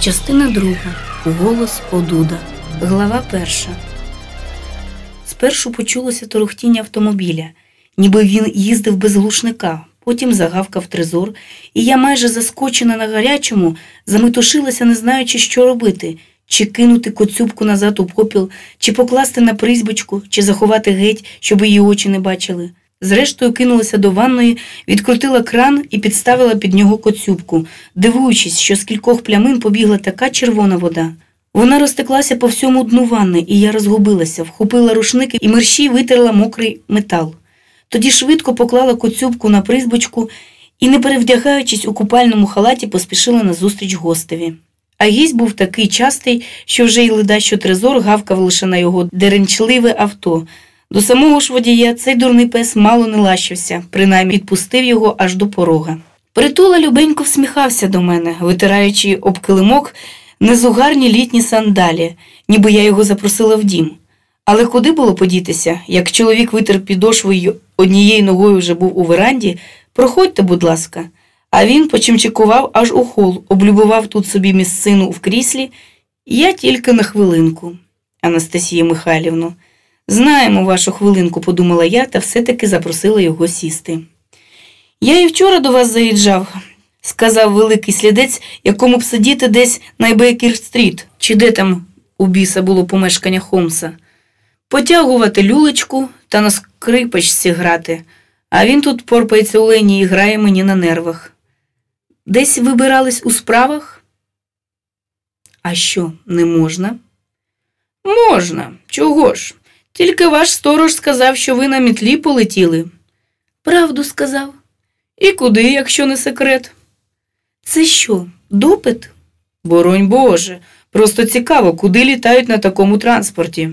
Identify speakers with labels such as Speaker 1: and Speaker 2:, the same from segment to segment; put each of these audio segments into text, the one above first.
Speaker 1: Частина друга. Голос Одуда. Глава перша. Спершу почулося торохтіння автомобіля, ніби він їздив без глушника, потім загавкав тризор, і я, майже заскочена на гарячому, заметушилася, не знаючи, що робити, чи кинути коцюбку назад у попіл, чи покласти на призбочку, чи заховати геть, щоб її очі не бачили. Зрештою кинулася до ванної, відкрутила кран і підставила під нього коцюбку, дивуючись, що з кількох плямин побігла така червона вода. Вона розтеклася по всьому дну ванни, і я розгубилася, вхопила рушники і мерщій витерла мокрий метал. Тоді швидко поклала коцюбку на призбочку і, не перевдягаючись у купальному халаті, поспішила назустріч гостеві. А гість був такий частий, що вже й ледащо трезор гавкав лише на його деренчливе авто. До самого ж водія цей дурний пес мало не лащився, принаймні відпустив його аж до порога. Притула любенько всміхався до мене, витираючи об килимок незугарні літні сандалі, ніби я його запросила в дім. Але куди було подітися, як чоловік витер підошвою однією ногою вже був у веранді, проходьте, будь ласка. А він почимчикував аж у хол, облюбував тут собі місцину в кріслі, я тільки на хвилинку, Анастасія Михайлівно. Знаємо вашу хвилинку, подумала я, та все-таки запросила його сісти. Я і вчора до вас заїжджав, сказав великий слідець, якому б сидіти десь на Бейкер-стріт, чи де там у біса було помешкання Холмса, потягувати люлечку та на скрипочці грати, а він тут порпається у лені і грає мені на нервах. Десь вибирались у справах? А що, не можна? Можна. Чого ж? Тільки ваш сторож сказав, що ви на мітлі полетіли. Правду сказав. І куди, якщо не секрет? Це що, допит? Боронь Боже, просто цікаво, куди літають на такому транспорті.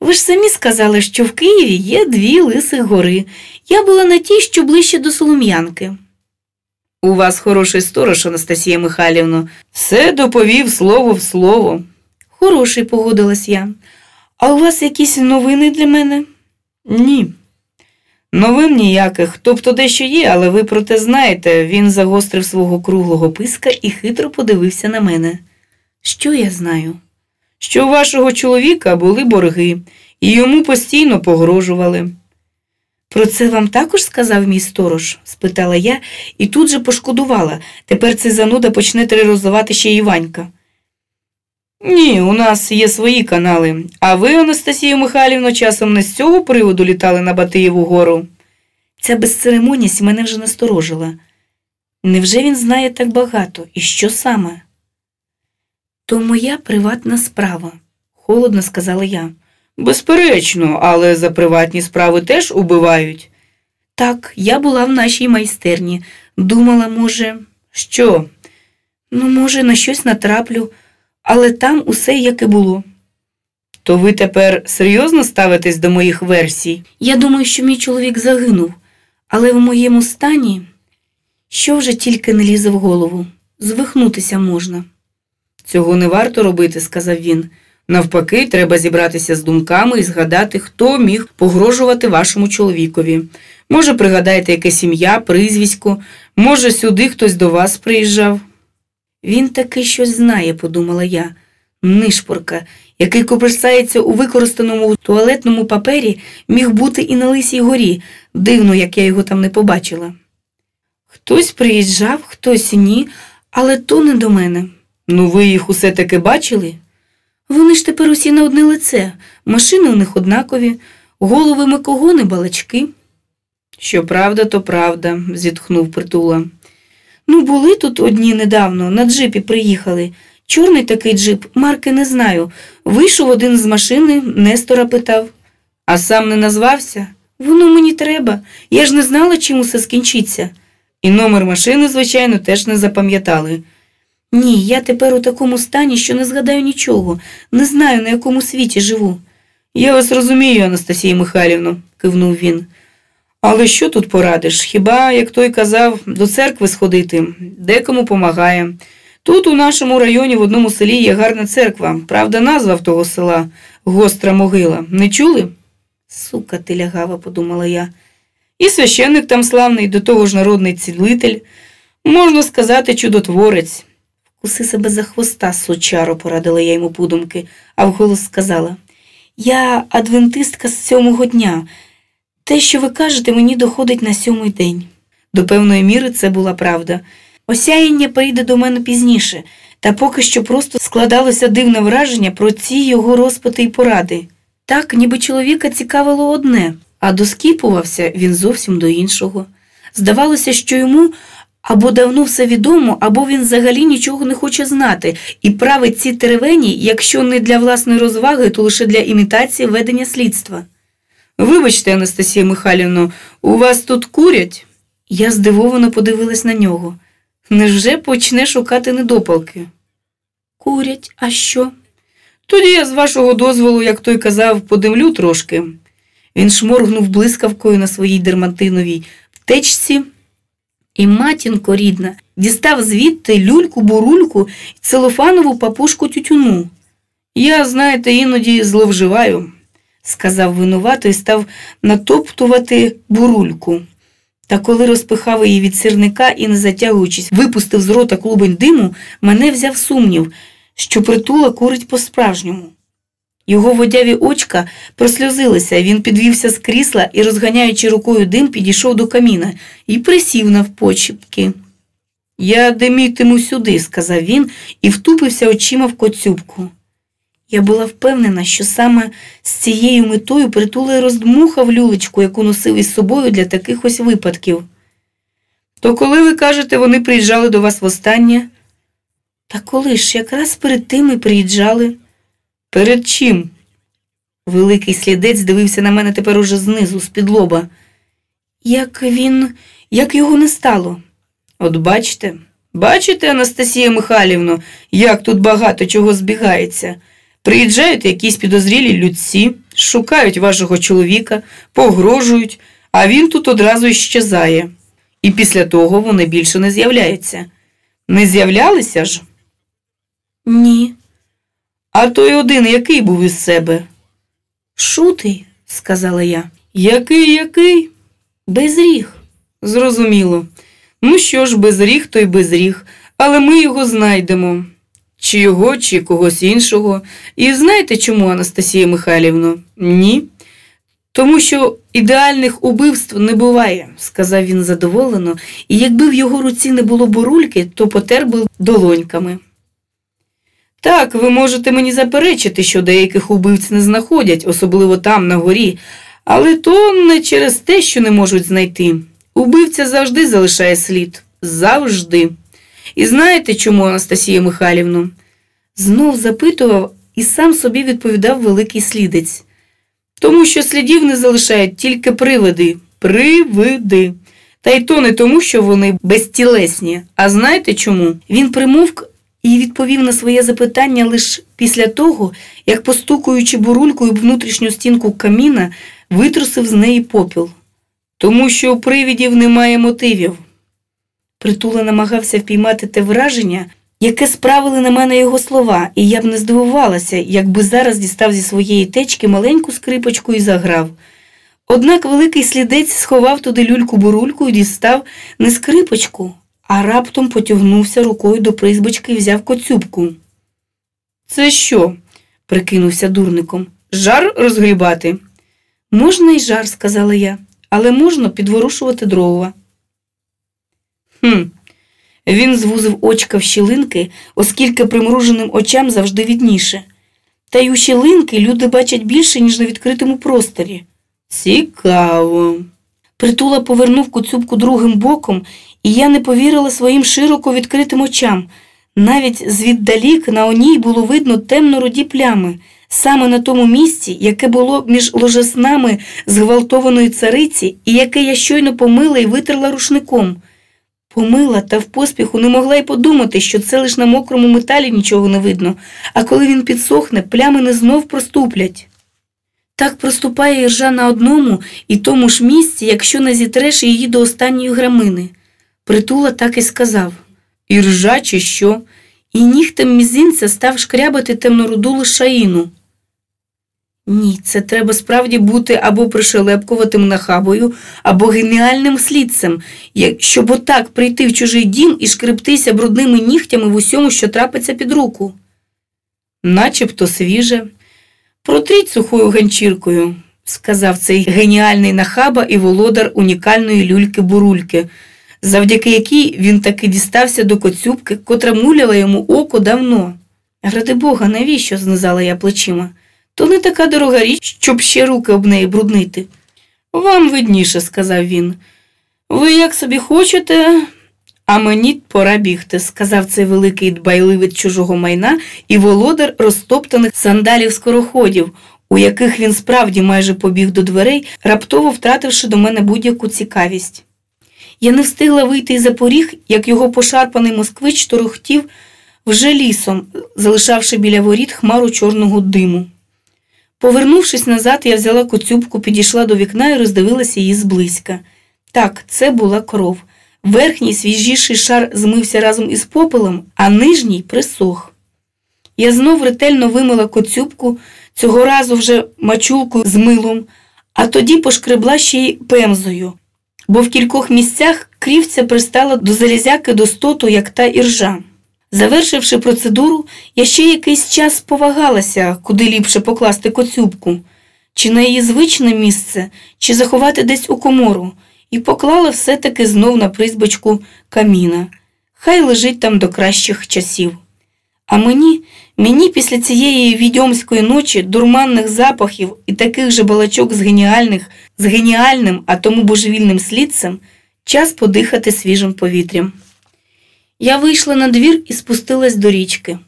Speaker 1: Ви ж самі сказали, що в Києві є дві лисих гори. Я була на тій, що ближче до Солом'янки. У вас хороший сторож, Анастасія Михайлівна. Все доповів слово в слово. Хороший, погодилась я. А у вас якісь новини для мене? Ні. Новин ніяких, тобто дещо є, але ви про те знаєте, він загострив свого круглого писка і хитро подивився на мене. Що я знаю? Що у вашого чоловіка були борги, і йому постійно погрожували. Про це вам також сказав мій сторож? спитала я і тут же пошкодувала. Тепер цей зануда почне тероризувати ще Іванька. Ні, у нас є свої канали. А ви, Анастасія Михайлівна, часом не з цього приводу літали на Батиєву гору? Ця безцеремонність мене вже насторожила. Невже він знає так багато? І що саме? То моя приватна справа, холодно сказала я. Безперечно, але за приватні справи теж убивають. Так, я була в нашій майстерні. Думала, може, що? Ну, може, на щось натраплю але там усе як і було. То ви тепер серйозно ставитесь до моїх версій? Я думаю, що мій чоловік загинув, але в моєму стані що вже тільки не лізе в голову, звихнутися можна. Цього не варто робити, сказав він. Навпаки, треба зібратися з думками і згадати, хто міг погрожувати вашому чоловікові. Може, пригадаєте якесь ім'я, прізвисько, може, сюди хтось до вас приїжджав. Він таки щось знає, подумала я. Нишпорка, який копирсається у використаному туалетному папері, міг бути і на Лисій горі, дивно, як я його там не побачила. Хтось приїжджав, хтось ні, але то не до мене. Ну, ви їх усе таки бачили? Вони ж тепер усі на одне лице, машини у них однакові, голови макогони балачки. Що правда, то правда, зітхнув притула. Ну, були тут одні недавно, на джипі приїхали. Чорний такий джип, марки не знаю. Вийшов один з машини, Нестора питав. А сам не назвався? Воно мені треба. Я ж не знала, чим усе скінчиться. І номер машини, звичайно, теж не запам'ятали. Ні, я тепер у такому стані, що не згадаю нічого, не знаю, на якому світі живу. Я вас розумію, Анастасія Михайлівна, кивнув він. Але що тут порадиш? Хіба, як той казав, до церкви сходити, декому помагає. Тут, у нашому районі, в одному селі є гарна церква, правда, назва в того села Гостра могила. Не чули? Сука, ти лягава, подумала я. І священник там славний, до того ж народний цілитель, можна сказати, чудотворець. В Куси себе за хвоста, сучаро, порадила я йому подумки, а вголос сказала Я адвентистка з сьомого дня. Те, що ви кажете, мені доходить на сьомий день. До певної міри це була правда. Осяяння прийде до мене пізніше, та поки що просто складалося дивне враження про ці його розпити й поради. Так, ніби чоловіка цікавило одне, а доскіпувався він зовсім до іншого. Здавалося, що йому або давно все відомо, або він взагалі нічого не хоче знати і править ці теревені, якщо не для власної розваги, то лише для імітації ведення слідства. Вибачте, Анастасія Михайлівно, у вас тут курять? Я здивовано подивилась на нього. Невже почне шукати недопалки? Курять, а що? Тоді я, з вашого дозволу, як той казав, подивлю трошки. Він шморгнув блискавкою на своїй дермантиновій течці, і матінко рідна дістав звідти люльку, бурульку і целофанову папушку тютюну. Я, знаєте, іноді зловживаю, сказав винувато і став натоптувати бурульку. Та коли розпихав її від сирника і, не затягуючись, випустив з рота клубень диму, мене взяв сумнів, що притула курить по-справжньому. Його водяві очка просльозилися, він підвівся з крісла і, розганяючи рукою дим, підійшов до каміна і присів навпочіпки. Я димітиму сюди, сказав він і втупився очима в коцюбку. Я була впевнена, що саме з цією метою притули роздмухав люлечку, яку носив із собою для таких ось випадків. То коли ви кажете, вони приїжджали до вас востаннє? Та коли ж якраз перед тим і приїжджали? Перед чим? Великий слідець дивився на мене тепер уже знизу, з-під лоба. Як він, як його не стало? От бачите, бачите, Анастасія Михайлівно, як тут багато чого збігається. Приїжджають якісь підозрілі людці, шукають вашого чоловіка, погрожують, а він тут одразу іщезає. І після того вони більше не з'являються. Не з'являлися ж? Ні. А той один який був із себе? Шутий, сказала я. Який, який? Безріг. Зрозуміло. Ну що ж, безріг, то й безріг, але ми його знайдемо. Чи його, чи когось іншого. І знаєте чому, Анастасія Михайлівно? Ні. Тому що ідеальних убивств не буває, сказав він задоволено, і якби в його руці не було бурульки, то потер би долоньками. Так, ви можете мені заперечити, що деяких убивць не знаходять, особливо там, на горі, але то не через те, що не можуть знайти. Убивця завжди залишає слід. Завжди. І знаєте чому, Анастасія Михайлівну? Знов запитував і сам собі відповідав великий слідець. Тому що слідів не залишають тільки привиди. Привиди. Та й то не тому, що вони безтілесні. А знаєте чому? Він примовк і відповів на своє запитання лише після того, як, постукуючи бурулькою об внутрішню стінку каміна, витрусив з неї попіл. Тому що у привідів немає мотивів. Притула намагався впіймати те враження, яке справили на мене його слова, і я б не здивувалася, якби зараз дістав зі своєї течки маленьку скрипочку і заграв. Однак великий слідець сховав туди люльку-бурульку і дістав не скрипочку, а раптом потягнувся рукою до призбочки і взяв коцюбку. Це що? прикинувся дурником. Жар розгрібати? Можна й жар, сказала я, але можна підворушувати дрова. Хм. Він звузив очка в щілинки, оскільки примруженим очам завжди відніше. Та й у щілинки люди бачать більше, ніж на відкритому просторі. Цікаво. Притула повернув куцюбку другим боком, і я не повірила своїм широко відкритим очам. Навіть звіддалік на оній було видно темно руді плями, саме на тому місці, яке було між ложеснами зґвалтованої цариці, і яке я щойно помила і витерла рушником. Помила та в поспіху не могла й подумати, що це лиш на мокрому металі нічого не видно, а коли він підсохне, плями не знов проступлять. Так проступає іржа на одному і тому ж місці, якщо не зітреш її до останньої грамини. Притула так і сказав Іржа, чи що? І нігтем мізинця став шкрябати темноруду лишаїну. Ні, це треба справді бути або пришелепкуватим нахабою, або геніальним слідцем, щоб отак прийти в чужий дім і шкрептися брудними нігтями в усьому, що трапиться під руку. Начебто свіже. Протріть сухою ганчіркою, сказав цей геніальний нахаба і володар унікальної люльки-бурульки, завдяки якій він таки дістався до коцюбки, котра муляла йому око давно. Ради Бога, навіщо? знизала я плечима. То не така дорога річ, щоб ще руки об неї бруднити. Вам видніше, сказав він. Ви як собі хочете, а мені пора бігти, сказав цей великий дбайливець чужого майна і володар розтоптаних сандалів скороходів, у яких він справді майже побіг до дверей, раптово втративши до мене будь-яку цікавість. Я не встигла вийти із за поріг, як його пошарпаний москвич торохтів вже лісом, залишавши біля воріт хмару чорного диму. Повернувшись назад, я взяла коцюбку, підійшла до вікна і роздивилася її зблизька. Так, це була кров. Верхній свіжіший шар змився разом із попелом, а нижній присох. Я знов ретельно вимила коцюбку, цього разу вже мачулку з милом, а тоді пошкребла ще й пемзою, бо в кількох місцях крівця пристала до залізяки достоту, як та іржа. Завершивши процедуру, я ще якийсь час повагалася, куди ліпше покласти коцюбку, чи на її звичне місце, чи заховати десь у комору, і поклала все-таки знов на призбочку каміна. Хай лежить там до кращих часів. А мені, мені після цієї відьомської ночі, дурманних запахів і таких же балачок з геніальних, з геніальним, а тому божевільним слідцем, час подихати свіжим повітрям. Я вийшла на двір і спустилась до річки.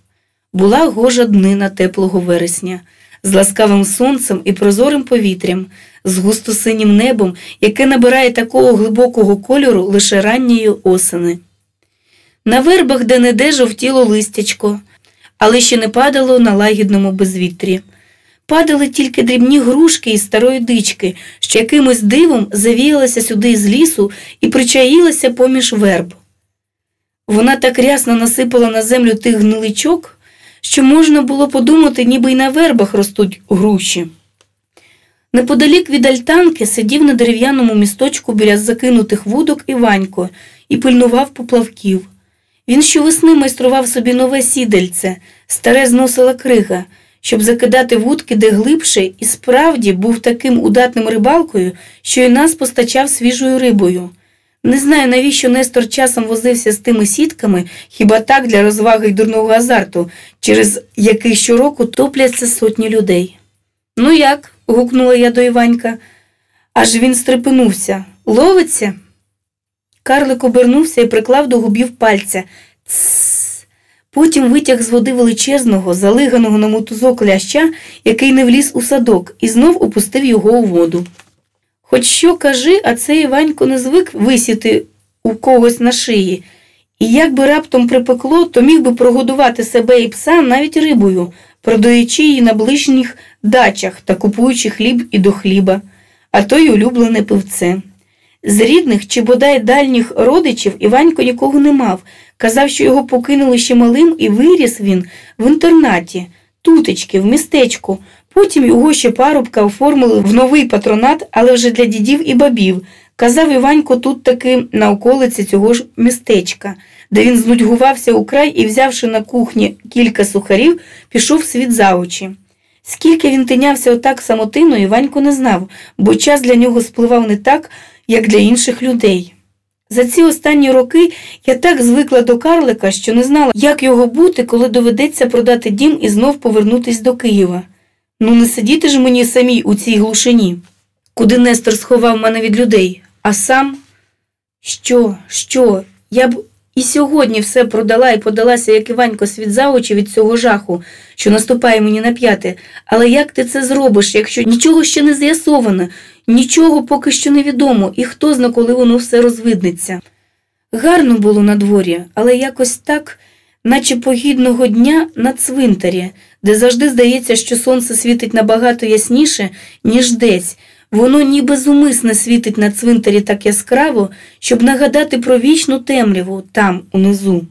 Speaker 1: Була гожа днина теплого вересня, з ласкавим сонцем і прозорим повітрям, з густо-синім небом, яке набирає такого глибокого кольору лише ранньої осени. На вербах де-не-де жовтіло листячко, але ще не падало на лагідному безвітрі. Падали тільки дрібні грушки із старої дички, що якимось дивом завіялася сюди з лісу і причаїлася поміж верб. Вона так рясно насипала на землю тих гниличок, що можна було подумати, ніби й на вербах ростуть груші. Неподалік від альтанки сидів на дерев'яному місточку біля закинутих вудок Іванько і пильнував поплавків. Він щовесни майстрував собі нове сідельце, старе зносила крига, щоб закидати вудки де глибше, і справді був таким удатним рибалкою, що й нас постачав свіжою рибою. Не знаю, навіщо Нестор часом возився з тими сітками, хіба так для розваги й дурного азарту, через який щороку топляться сотні людей. Ну як? гукнула я до Іванька. Аж він стрепенувся. Ловиться? Карлик обернувся і приклав до губів пальця. Тссс. Потім витяг з води величезного, залиганого на мотузок ляща, який не вліз у садок, і знов опустив його у воду. Хоч що кажи, а цей Іванько не звик висіти у когось на шиї, і як би раптом припекло, то міг би прогодувати себе і пса навіть рибою, продаючи її на ближніх дачах та купуючи хліб і до хліба, а то й улюблене пивце. З рідних чи бодай дальніх родичів Іванько нікого не мав, казав, що його покинули ще малим, і виріс він в інтернаті, тутечки, в містечку. Потім його ще парубка оформили в новий патронат, але вже для дідів і бабів. Казав Іванько тут таки на околиці цього ж містечка, де він знудьгувався у край і, взявши на кухні кілька сухарів, пішов світ за очі. Скільки він тинявся отак самотину, Іванько не знав, бо час для нього спливав не так, як для інших людей. За ці останні роки я так звикла до карлика, що не знала, як його бути, коли доведеться продати дім і знов повернутись до Києва. Ну, не сидіти ж мені самій у цій глушині, куди Нестор сховав мене від людей, а сам. Що, що? Я б і сьогодні все продала і подалася, як Іванько світ за очі від цього жаху, що наступає мені на п'яти. Але як ти це зробиш, якщо нічого ще не з'ясовано, нічого поки що не відомо, і хто зна, коли воно все розвиднеться? Гарно було на дворі, але якось так, наче погідного дня на цвинтарі, де завжди здається, що сонце світить набагато ясніше, ніж десь. Воно ніби зумисне світить на цвинтарі так яскраво, щоб нагадати про вічну темряву там, унизу.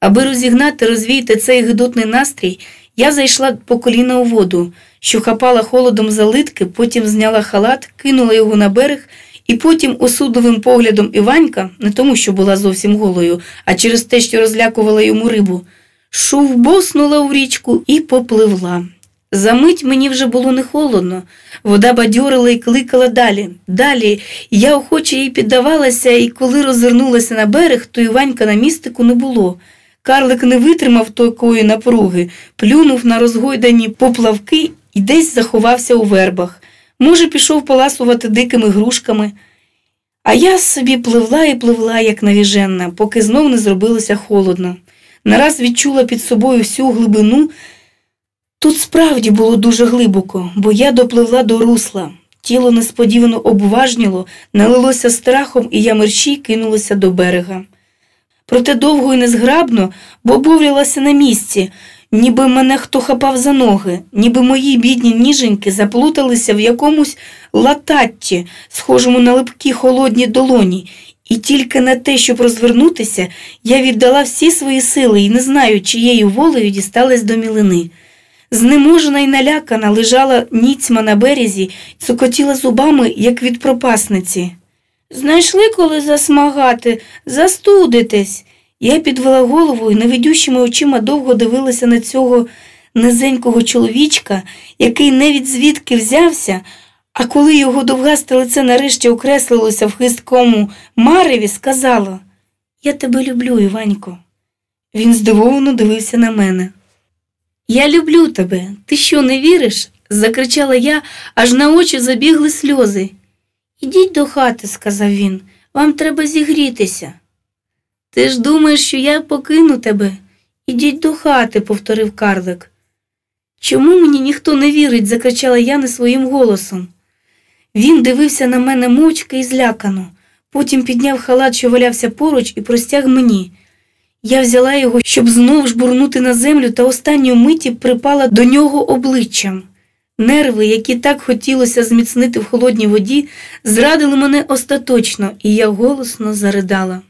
Speaker 1: Аби розігнати, розвіяти цей гидотний настрій, я зайшла по коліна у воду, що хапала холодом за литки, потім зняла халат, кинула його на берег, і потім осудовим поглядом Іванька, не тому, що була зовсім голою, а через те, що розлякувала йому рибу, шовбоснула у річку і попливла. Замить мені вже було не холодно. Вода бадьорила і кликала далі. Далі я охоче їй піддавалася, і коли розвернулася на берег, то Іванька на містику не було. Карлик не витримав такої напруги, плюнув на розгойдані поплавки і десь заховався у вербах. Може, пішов поласувати дикими грушками. А я собі пливла і пливла, як навіженна, поки знов не зробилося холодно. Нараз відчула під собою всю глибину. Тут справді було дуже глибоко, бо я допливла до русла. Тіло несподівано обважніло, налилося страхом, і я мерщій кинулася до берега. Проте довго і незграбно, бо бовлялася на місці, ніби мене хто хапав за ноги, ніби мої бідні ніженьки заплуталися в якомусь лататті, схожому на липкі холодні долоні, і тільки на те, щоб розвернутися, я віддала всі свої сили і не знаю, чиєю волею дісталась до мілини. Знеможена й налякана лежала ніцьма на березі, цокотіла зубами, як від пропасниці. Знайшли коли засмагати, застудитесь. Я підвела голову і невидющими очима довго дивилася на цього низенького чоловічка, який навіть звідки взявся, а коли його довгасте лице нарешті окреслилося в хисткому мареві, сказала Я тебе люблю, Іванько. Він здивовано дивився на мене. Я люблю тебе. Ти що, не віриш? закричала я, аж на очі забігли сльози. Ідіть до хати, сказав він, вам треба зігрітися. Ти ж думаєш, що я покину тебе? Ідіть до хати, повторив Карлик. Чому мені ніхто не вірить? закричала я не своїм голосом. Він дивився на мене мовчки і злякано, потім підняв халат, що валявся поруч, і простяг мені. Я взяла його, щоб знов жбурнути на землю, та останню миті припала до нього обличчям. Нерви, які так хотілося зміцнити в холодній воді, зрадили мене остаточно, і я голосно заридала.